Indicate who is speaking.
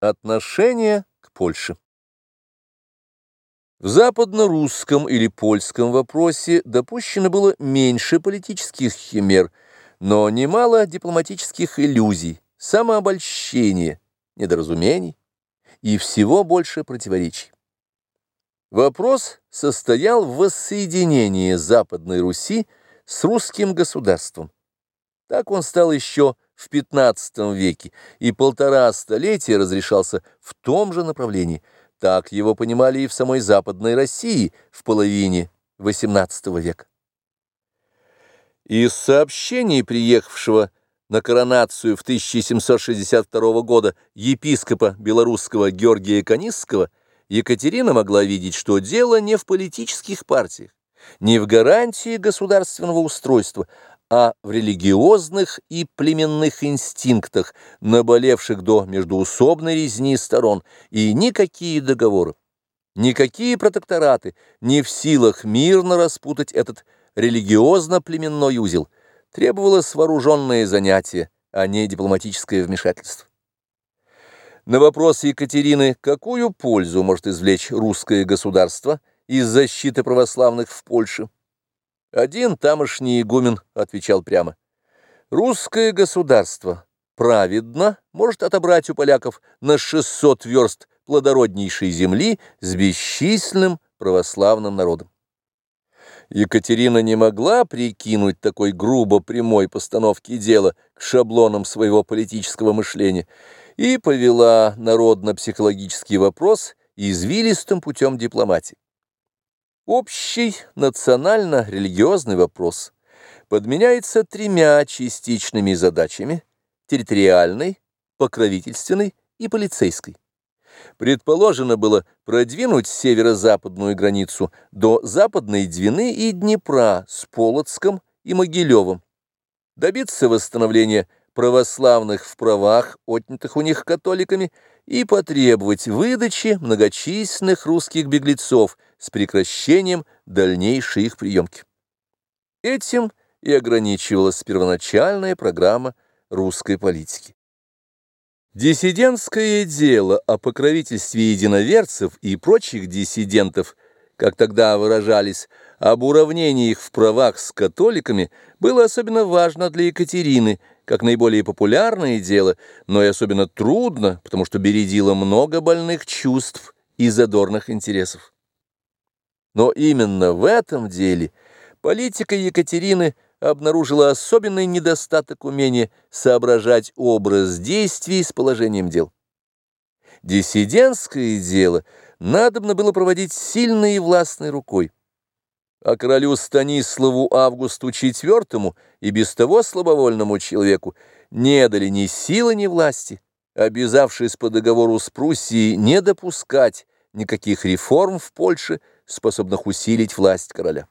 Speaker 1: Отношение к Польше В западно-русском или польском вопросе допущено было меньше политических химер, но немало дипломатических иллюзий, самообольщения, недоразумений и всего больше противоречий. Вопрос состоял в воссоединении Западной Руси с русским государством. Так он стал еще в XV веке и полтора столетия разрешался в том же направлении. Так его понимали и в самой Западной России в половине XVIII века. Из сообщений приехавшего на коронацию в 1762 года епископа белорусского Георгия Канисского Екатерина могла видеть, что дело не в политических партиях, не в гарантии государственного устройства, а в религиозных и племенных инстинктах, наболевших до междуусобной резни сторон, и никакие договоры, никакие протектораты не в силах мирно распутать этот религиозно-племенной узел. Требовалось вооруженное занятие, а не дипломатическое вмешательство. На вопрос Екатерины, какую пользу может извлечь русское государство из защиты православных в Польше, один тамошний игумен отвечал прямо. «Русское государство праведно может отобрать у поляков на 600 верст плодороднейшей земли с бесчисленным православным народом». Екатерина не могла прикинуть такой грубо прямой постановки дела к шаблонам своего политического мышления и повела народно-психологический вопрос извилистым путем дипломатии. Общий национально-религиозный вопрос подменяется тремя частичными задачами – территориальной, покровительственной и полицейской. Предположено было продвинуть северо-западную границу до Западной Двины и Днепра с Полоцком и Могилевым, добиться восстановления православных в правах, отнятых у них католиками, и потребовать выдачи многочисленных русских беглецов с прекращением дальнейшей их приемки. Этим и ограничивалась первоначальная программа русской политики. Диссидентское дело о покровительстве единоверцев и прочих диссидентов, как тогда выражались, об уравнении их в правах с католиками, было особенно важно для Екатерины, как наиболее популярное дело, но и особенно трудно, потому что бередило много больных чувств и задорных интересов. Но именно в этом деле политика Екатерины обнаружила особенный недостаток умения соображать образ действий с положением дел. Диссидентское дело надобно было проводить сильной и властной рукой а королю Станиславу Августу IV и без того слабовольному человеку не дали ни силы, ни власти, обязавшись по договору с Пруссией не допускать никаких реформ в Польше, способных усилить власть короля.